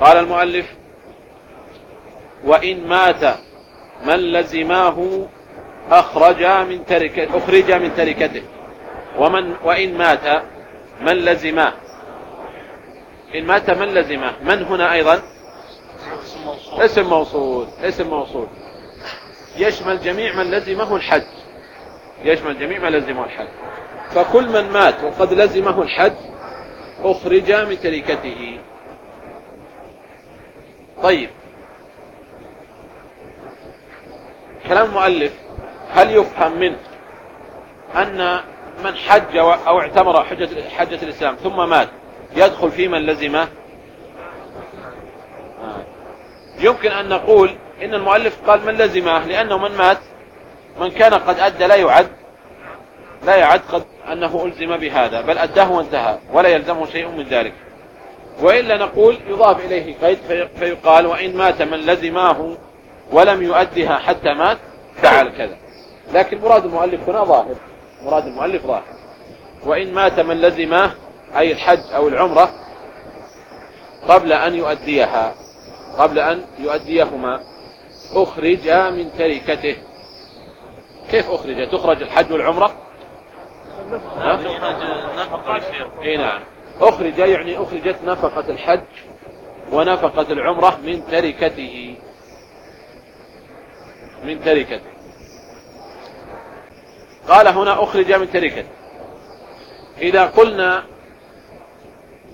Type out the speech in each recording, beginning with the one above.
قال المؤلف وإن مات من لزماه أخرج من تركة أخرج من تركته. ومن وإن مات من لزماه. إن مات من لزمه من هنا أيضا؟ اسم موصول اسم موصول. يشمل جميع من لزمه الحج. يشمل جميع من لزمه الحج. فكل من مات وقد لزمه الحج أخرج من تركته. طيب. كلام المؤلف هل يفهم منه أن من حج أو اعتمر حجة, حجة الإسلام ثم مات يدخل في من لزمه يمكن أن نقول إن المؤلف قال من لزمه لأنه من مات من كان قد أدى لا يعد لا يعد قد أنه ألزم بهذا بل أداه وانتهى ولا يلزمه شيء من ذلك. وإلا نقول يضاف إليه قيد فيقال وإن مات من لزماه ولم يؤدها حتى مات فعل كذا. لكن مراد المؤلف هنا ظاهر. مراد المؤلف ظاهر. وإن مات من لزماه أي الحج أو العمرة قبل أن يؤديها قبل أن يؤديهما أخرج من تركته. كيف أخرج؟ تخرج الحج والعمرة؟ اي نعم. أخرج يعني أخرجت نفقة الحج ونفقة العمرة من تركته. من تركته. قال هنا أخرج من تركته. إذا قلنا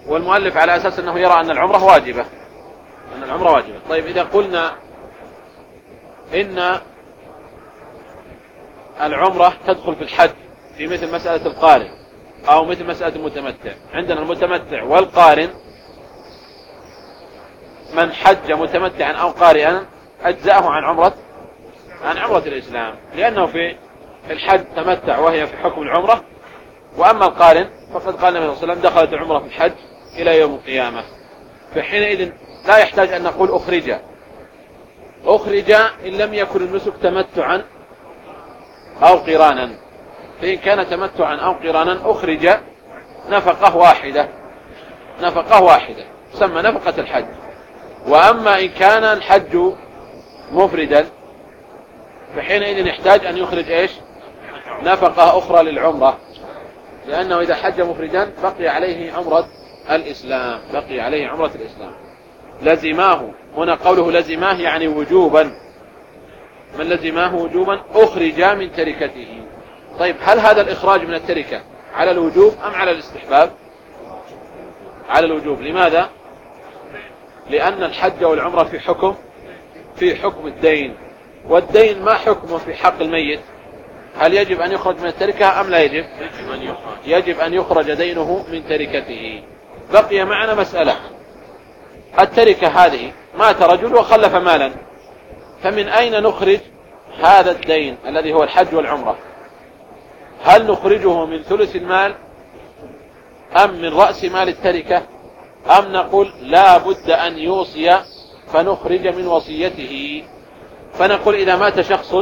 والمؤلف على أساس أنه يرى أن العمرة واجبة. أن العمرة واجبة. طيب إذا قلنا إن العمرة تدخل في الحج في مثل مسألة القارن أو مثل مسألة المتمتع. عندنا المتمتع والقارن. من حج متمتعا أو قارئا أجزأه عن عمرة عن عمرة الإسلام. لأنه في الحج تمتع وهي في حكم العمرة. وأما القارن فقد قال النبي صلى الله عليه وسلم دخلت العمرة في الحج إلى يوم القيامة. فحينئذ لا يحتاج أن نقول أخرج. أخرج إن لم يكن النسك تمتعا أو قرانا. فإن كان تمتعا أو قرانا أخرج نفقة واحدة. نفقة واحدة. تسمى نفقة الحج. وأما إن كان الحج مفردا فحينئذ يحتاج أن يخرج إيش؟ نفقة أخرى للعمرة. لأنه إذا حج مفردا بقي عليه عمرة الإسلام. بقي عليه عمرة الإسلام. لزماه. هنا قوله لزماه يعني وجوبا. من لزماه وجوبا؟ أخرج من تركته. طيب هل هذا الإخراج من التركة على الوجوب أم على الاستحباب؟ على الوجوب. لماذا؟ لأن الحج والعمرة في حكم في حكم الدين. والدين ما حكمه في حق الميت؟ هل يجب أن يخرج من التركة أم لا يجب؟ يجب أن يخرج دينه من تركته. بقي معنا مسألة. التركة هذه مات رجل وخلف مالا. فمن أين نخرج هذا الدين الذي هو الحج والعمرة؟ هل نخرجه من ثلث المال أم من رأس مال التركة أم نقول لا بد أن يوصي فنخرج من وصيته؟ فنقول إذا مات شخص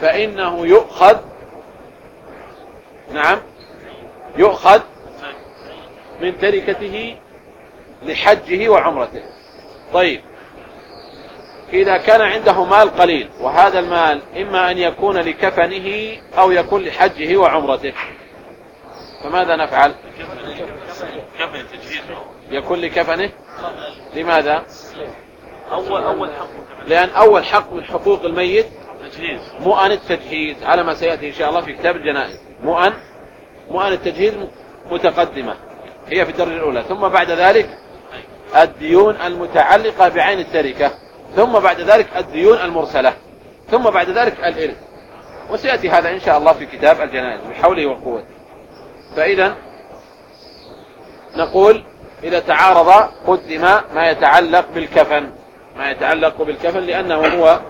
فإنه يؤخذ نعم. يؤخذ من تركته لحجه وعمرته. طيب. إذا كان عنده مال قليل وهذا المال إما أن يكون لكفنه أو يكون لحجه وعمرته. فماذا نفعل؟ يكون لكفنه؟ لماذا؟ أول أول حق لأن أول حق من حقوق الميت مؤن التجهيز على ما سيأتي إن شاء الله في كتاب الجنائز. مؤن مؤن التجهيز متقدمة. هي في الدرجة الأولى. ثم بعد ذلك الديون المتعلقة بعين التركة. ثم بعد ذلك الديون المرسلة. ثم بعد ذلك الإرث. وسيأتي هذا إن شاء الله في كتاب الجنائز بحوله وقوته. فإذا نقول إذا تعارض قدم ما يتعلق بالكفن. ما يتعلق بالكفن لأنه هو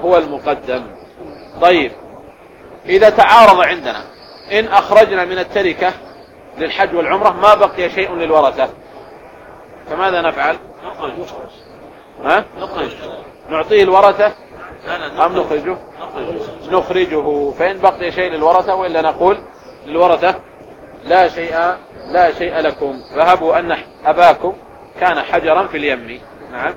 هو المقدم. طيب. إذا تعارض عندنا. إن أخرجنا من التركة للحج والعمرة ما بقي شيء للورثة. فماذا نفعل؟ ها؟ نعطيه الورثة؟ أم نخرجه؟ نخرجه. فإن بقي شيء للورثة وإلا نقول للورثة لا شيء لا شيء لكم. فهبوا أن أباكم كان حجرا في اليم. نعم.